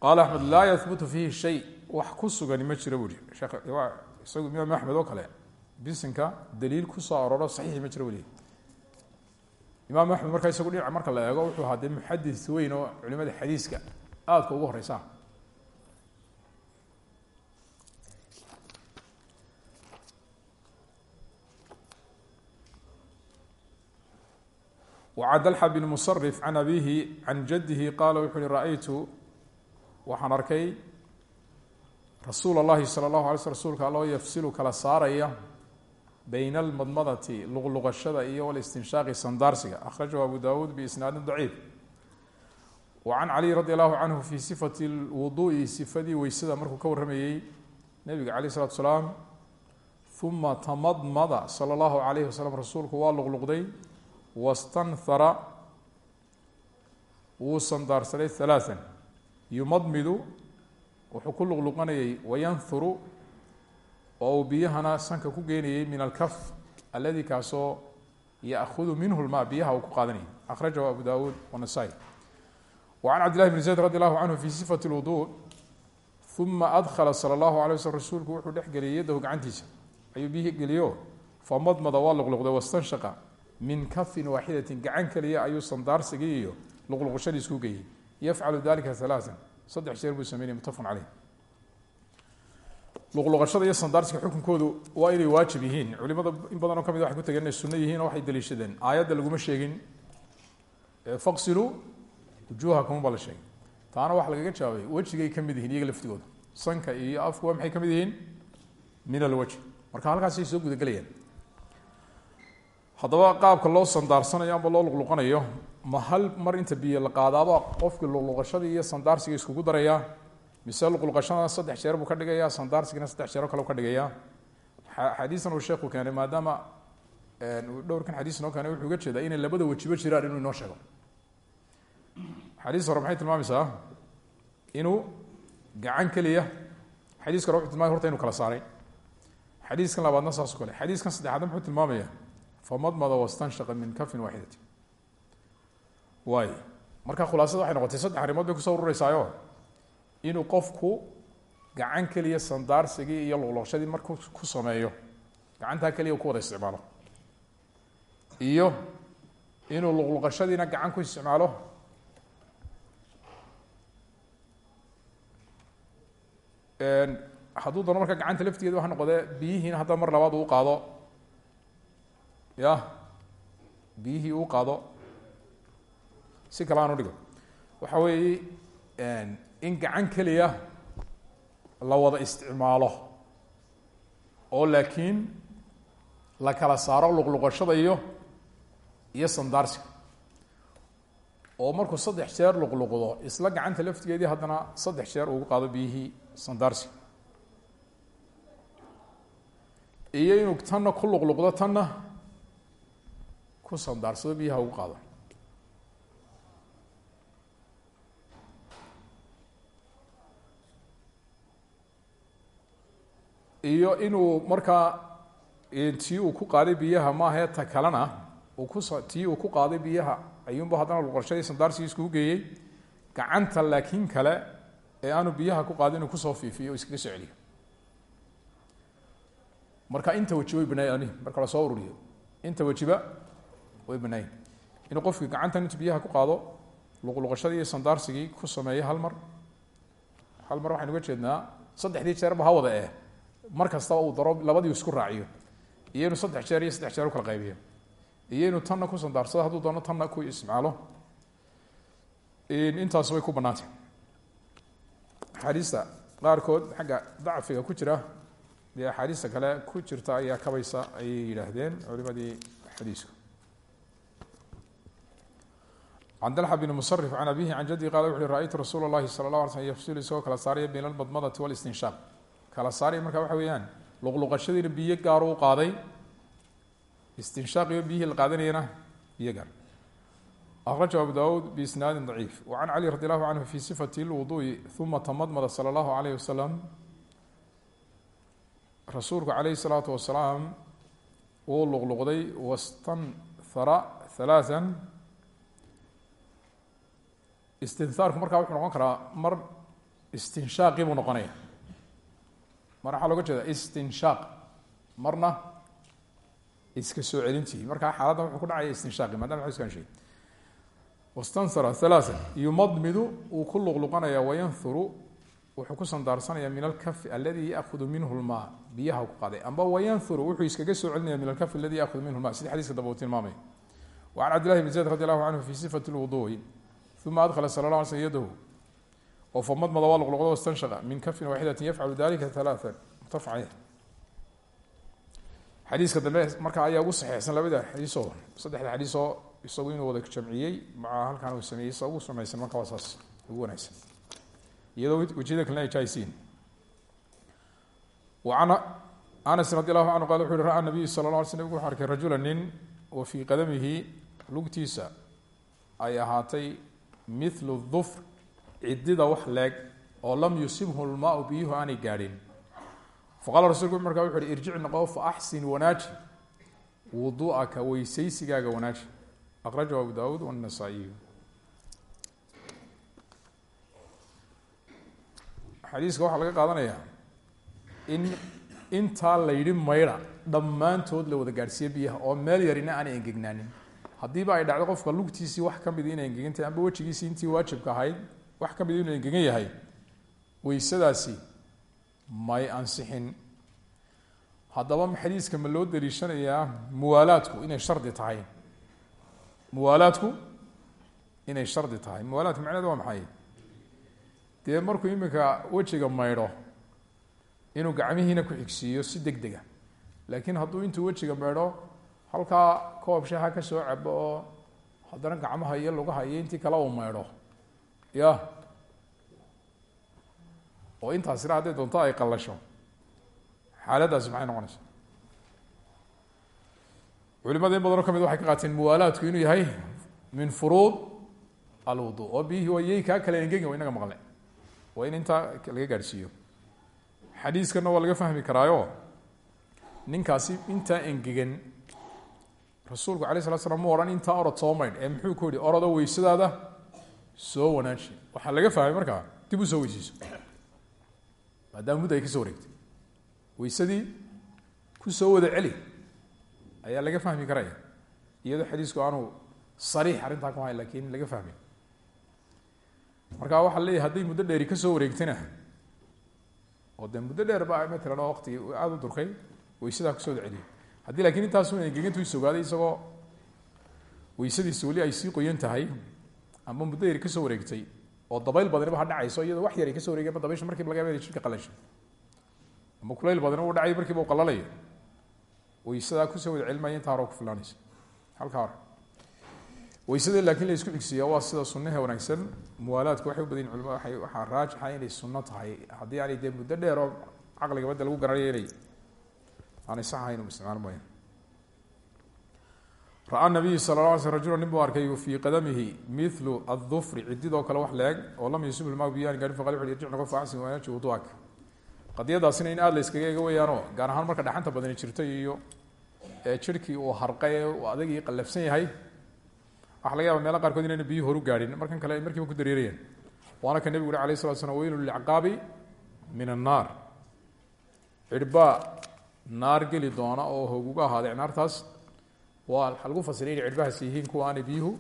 qaala axmed laa yahbutu fiihi shay. Wax ku sugani ma jiro shekh isagu imaam axmed oo kale bisinka daliil ku soo aroro saxiixi ma jiro weli imaam axmed markaa isagu dhinaca marka la eego wuxuu ahaa dee weyn oo culimada xadiiska aadka ugu horeysa wcadalxa bn musarif can abihi can jadihi qaala wuxu uhi waxaan arkay rasuul اllahi salى اllahu alay sl rsulka alloo yafsilu kala saaraya bayna almadmadati luqluqashada iyo walistinshaaqi sandaarsiga akhrajahu abu dawuud biisnaadin daciif wa can caliy radi allahu canhu fi sifati lwuduui sifadii weysada markuu ka warramayey nebiga alayh isalatu salaam uma tamadmada sala allahu alayhi wasalam rasuulku waa luqluqday wastanhara wuu sandaarsaday halaaan yumadmidu wuxuu ku luqluqanayay wayanhuru oo uu biyahana sanka ku geynayay min alkaf aladi kaasoo yaahudu minhu lma biyaha uu ku qaadanayay. Akhrajahu abu dawuud wanasai wa can cabdillahi bn zayd radi allahu canhu fi sifati lwudu uma adkhala sala allahu alay waslm rasuulku wuxuu dhex geliyay yadahu gacantiisa. Ayuu biyihii geliyo famadmada waa luqluqday wastanshaqa min kafin waaxidatin gacan keliya ayuu sandaarsigii iyo luqluqashadii isku geeyey yafcalu dalika halaaan saddex jeer buu sameynaya mutafaqun caleyh luqluqashada iyo sandaarsiga xukunkoodu waa inay waajib yihiin. Culimada in badan oo ka mid waxay ku tageen inay sunno yihiin oo waxay daliishadeen. Aayadda laguma sheegin faqsiluu wujuuhakum baa la sheegay. Taana waxa lagaga jawaabay wejigay ka mid yihiin iyaga laftigooda sanka iyo afku waa maxay ka mid yihiin? Min alwajh marka halkaasay soo gudagelayaan haddaba qaabka loo sandaarsanayo amba loo luqluqanayo. Ma hal mar inta biyo la qaadaaba qofkii luqluqashadii iyo sandaarsiga iskugu darayaa mise luqluqashadana saddex jeer buu ka dhigayaa sandaarsigana saddex jeero kale ka dhigayaa? Xadiistan uu sheekhu keenay maadaama dhowrkan xadiis noo keenay wuxuu uga jeedaa inay labada wejiba jiraan inuu inoo sheego. Xadiis hore maxay tilmaamaysaa? Inuu gacan keliya xadiiska hore wuxuu tilmamay horta inu kala saaray. Xadiiskan labaadna saasoo kale xadiiskan saddexaadna muxuu tilmaamaya famadmada wastanshaqa min kafin waaxidati waay marka khulaasada waxay noqotay saddex arrimood bay ku soo urureysaayo inuu qofku gacan keliya sandaarsigii iyo luqluqshadii markuu ku sameeyo gacantaa keliya ku wada isticmaalo iyo inuu luqluqashadiina gacan ku isticmaalo hadduu doono marka gacanta laftigeeda waxa noqdee biyihiina hadda mar labaad uu qaado ya. Biyihii uu qaado. Si kale aan u dhigo. Waxa weeye in gacan keliya la wada isticmaalo. Oo laakiin la kala saaro luqluqashada iyo iyo sandaarsiga. Oo markuu saddex jeer luqluqdo isla gacanta laftigeedii haddana saddex jeer ugu qaado biyihii sandaarsiga. Iyo inuu tanna ku luqluqdo tanna ku sandaarsado biyaha ugu qaado. Iyo inuu markaa tii uu ku qaaday biyaha maahee ta kalena tii uu ku qaaday biyaha ayuunba haddana luqorshadii sandaarsigii iskugu geeyey gacanta laakiin kale ee aanu biyaha ku qaadin inuu ku soo fiifiyo o iskaga soo marka inta weji way banaayen ani marka la soo ururiyo. Inta wejiba way banaayen inuu qofkii gacantan intu biyaha ku qaado luqluqashadii iyo sandaarsigii ku sameeyo hal mar. Hal mar waxaynu uga jeednaa saddexdii jeerba ha wada eh. Uu daro labadii isku raaciyo. Iyo inuu saddex jeer iyo saddex jeer kala qaybiyo. Iyo inuu tanna ku sandaarsado hadduu doono tanna ku isticmaalo. Intaas way ku bannaantay. Axaadiista qaarkood xagga dacfiga ku jira dee axaadiista kale ku jirta ayaa kabaysa ayay yidhaahdeen culimadii xadiisku can dalxa bn musrif can abihi can jaddi qala wuxu uhi ra-ytu rasuula اllahi sala اllah ala slm yafsilu isagoo kala saaraya bayna almadmadati walistinshaaq kala saaraya marka waxa weeyaan luqluqashadiina biyo gaaru u qaaday istinshaaqio biyihii la qaadanayana biyo gaar akrajahu abu dawuud biisnaadin daciif wa can cali radi allahu canhu fi sifati lwuduui uma tamadmada sala allahu alayh wasalam rasuulku calayhi salaatu wasalaam wuu luqluqday wastanhara halaaan istinhaarku markaa wuxuu noqon karaa mar istinshaaqii buu noqonaya. Mar waxaa looga jeeda istinshaaq marna iska soo celintii. Markaa xaaladda wuxuu ku dhacaya istinshaaqi maadama xadiskan sheegay. Wastansara halaaan yumadmidu wuu ku luqluqanaya wayanhuru wuxuu ku sandaarsanaya min alkafi aladi yaahudu minhu lmaa biyaha ku qaaday. Amba wayanhuru wuxuu iskaga soo celinaya min alkafi aladi yaahudu minhu lma sida xadiiska daba uu tilmaamay wa can cabdillahi bn zayd radi allahu canhu fi sifati lwuduui uma adkla sala la sl yadahu oo famadmada waa luqluqda wastanshaqa min kafin waaxidati yafcalu dalika halaaan mutafacaya xadiiska dambe marka ayaa ugu saxeixsan labada xadiisoo saddexda xadiisoo isagu inuu wada jamciyey maca halkan uu sameeyey sa ugu marka waa ugu wanaagsan iyadoo wejiyada kalena ay jaaysiin can anas radi allahu canhu qala wuxu ra'a nabiyu sala la ala sl arkay rajula nin wa fii qadamihi lugtiisa ay ahaatay mithlu dufr cidida wax leeg oo lam yusibhu lmaau biyuhu aanay gaadhin. Faqala rasulku markaa wuxu uhi irjic noqo fa axsin wanaaji. Wudu'aka weysaysigaaga wanaaji. Akhrajahu abu dawuud wannasaa'iyu xadiiska waxaa laga qaadanayaa in intaa la yidhi maydha dhammaantood la wada gaadhsiiye biyaha oo meel yarina aanay engegnaanin haddiiba ay dhacdo qofka lugtiisii wax ka midi inay engegan tahay amba wejigiisii intii waajibka ahayd wax ka midi inuu engegan yahay weysadaasi may ansixin. Haddaba xadiiska ma loo daliishanayaa muwaalaadku inay shardi tahay. Muwaalaadku inay shardi tahay. Muwaalaadku macnehedu waa maxay? Dee markuu iminka wejiga maydho inuu gacmihiina ku xigsiiyo si deg dega laakiin hadduu intuu wejiga maydho halkaa koob shaha ka soo cabo oo haddana gacmaha iyo lugaha iyo intii kale uu maydho ya. Oo intaasina hadday doonto ay qallasho. Xaaladdaasi maxay noqonaysaa culimada in badanoo ka mid waxay ka qaateen muwaalaadku inuu yahay min furuud alwudu. Oo biyihii waa yey kaa kale engegi wa inaga maqle. Waa in intaa laga gaadhsiiyo xadiiskanna waa laga fahmi karaayo ninkaasi intaa engegan rasuulku alay slat slam mu odhan intaa orod soo maydh ee muxuu ku yihi orodo weysadaada soo wanaaji waxaa laga fahmay markaa dib u soo weyseyso maadaama mudda ay ka soo wareegtay. Weysadii ku soo wada celi ayaa laga fahmi karaya. Iyadoo xadiisku aanu sariix arrintaa ku hayn laakiin laga fahmay marka waxaa leeyahy hadday muddo dheeri ka soo wareegtana oo dee muddo dheer ba matalan oo waqtigii aada u durkay weysadaa ku soo wada celiyo haddii lakiin intaasu engegantu isogaaday isagoo weysadiisa weli ay sii qoyan tahay ama muddo yari ka soo wareegtay oo dabayl badaniba ha dhacayso iyadoo wax yar ay ka soo wareegeen ba dabaysha markiiba laga yaaba jirka qalasho ama kulayl badani u dhacay markiiba u qalalayo weysadaa ku soo wada celimaya intaa ku filaanaysa. Halkaa hore. Weysada laakiin la isku xigsiiya waa sida sunnaha wanaagsan. Muwaalaadku waxay u badayin culima waay waxaa raajixa inay sunno tahay. Haddii aanay dee muddo dheer oo caqliga badda lagu garanayo aanay sax ahayn u isticmaal mooya ra'a nabiyu sala la alay sl rajula nin buu arkay fii qadamihi milu adufri cididoo kale wax leeg oo lam yusib ilmaa biyaan garin faqal wuxu noqo faacsin wanaaji wuduaka qadiyadaasina in aada la iskaga ega weeyaanoo gaar ahaan marka dhaxanta badani jirto iyo jirhkii uu harqay uu adagii qallafsan yahay waxa laga yaaba meela qaarkood inayna biyuhu horu gaadhin. Markan kale ay ku dareerayaan waana ka nebigu uri alayh salatu slam weylu lilcaqaabi min annaar. Cirhbaa naar geli doona oo hooguga ahaaday naartaas waa waxaa lagu fasiray inay cirhbahaas aanay biyuhu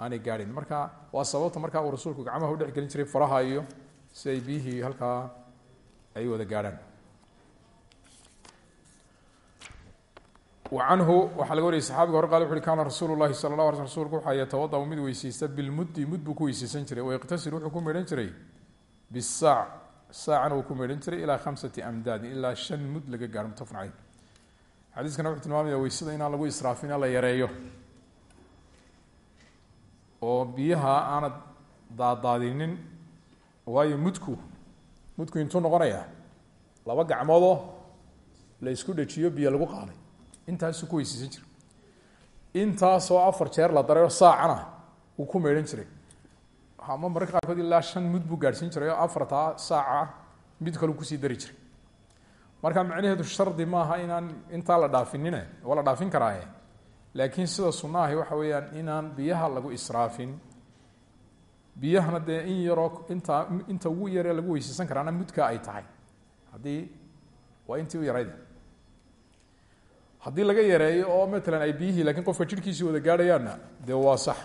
aanay gaadhin. Marka waa sababta markaa uu rasuulku gacmaha udhex gelin jiray faraha iyo si ay biyihii ay wada gaadhaan. Anhu waxaa laga wariyay saxabiga hore qal wuxu uhi kaana rasuulu llahi sala la ala rsulku waxaa yatawadau mid weyseysta bilmuddi mud buu ku weyseysan jiray. Wayqtasil wuxuu ku meydhan jiray bisaac saacana wuu ku meydhan jiray ilaa khamsati amdaadin ilaa shan mud laga gaaro mutafan caleyh xadiiskana wuxuu tilmaamaya weysada inaan lagu israafin la yareeyo. Oo biyaha aanad daadaadinin waayo mudku mudku intuu noqonayaa laba gacmoodoo la isku dhajiyo biyo lagu qaaday intaasuu ku weyseysan jiray. Intaasoo afar jeer la dareyo saacana wuu ku meydhan jiray ama mararka qaarkood ilaa shan mud buu gaadhsiin jiray oo afartaa saaca mid kalu ku sii dari jiray. Marka macnaheedu shardi maaha inaan intaa la dhaafinine waa la dhaafin karaaye. Laakiin sida sunaahi waxa weeyaan inaan biyaha lagu israafin biyahana dee in yaroo intaa inta ugu yaree lagu weyseysan karaana mudka ay tahay. Haddii waa intii u yarayda. Haddii laga yareeyo oo matalan ay biyihii lakiin qofka jirhkiisii wada gaadhayaanna dee waa sax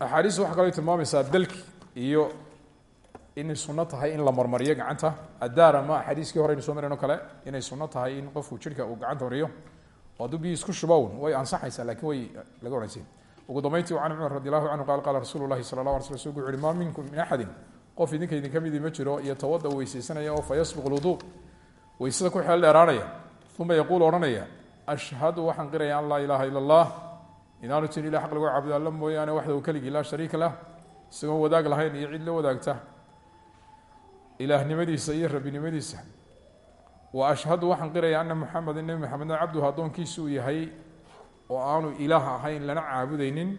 axaadiistu waxaa kaloo tilmaamaysaa dalki iyo inay sunno tahay in la marmariyo gacanta. Addaara ma axaadiiskii hore aynu soo mareen o kale inay sunno tahay in qofku jirhka uu gacanta mariyo oo hadduu biyii isku shubown way ansaxaysaa laakiin way laga wanagsay ugu dambeyntii can cumar radi allahu canhu qal qaala rasuulu lahi sala la ala sl rsulku wuxu uhi maa minkum min axadin. Qof idinka idinka midii ma jiro iyo tawada weyseysanaya oo fa yasbiq lwuduu weysada ku xeel dheeraanaya uma yaquul odhanaya ashhadu waxaan qiraya an laa ilaaha ila allah inaanu jirin ilah xaq lagu caabudo alla mooyaane waxdahu keligii laa shariika lah isagoon wadaag lahayn iyo cid la wadaagta ilaahnimadiisa iyo rabbinimadiisa wa ashhadu waxaan qiraya ana muxameda nebi maxamedna cabduhu addoonkiisa uu yahay oo aanu ilaah ahayn lana caabudaynin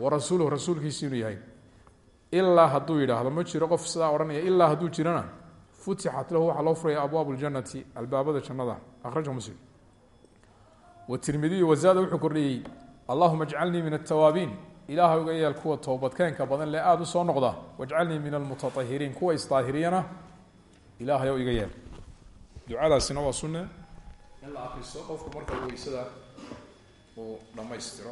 wa rasuuluhu rasuulkiisa inuu yahay ilaa hadduu yidhaahdo ma jiro qof sidaa odhanaya ilaa hadduu jirana futixat lahu waxaa loo furaya abwaab اljanati albaabada jannada akhrajahu muslim watirmidiyu wazaada wuxuu kordhiyey allahuma ajcalnii min altawaabiin ilaahay uga yeel kuwa toobadkeenka badan le aada u soo noqda wajcalnii min almutaahiriin kuwa isdaahiriyana ilaahay iga yeel ducadaasina waa sunne. In la akristo qofku marka weysada uu dhammaystiro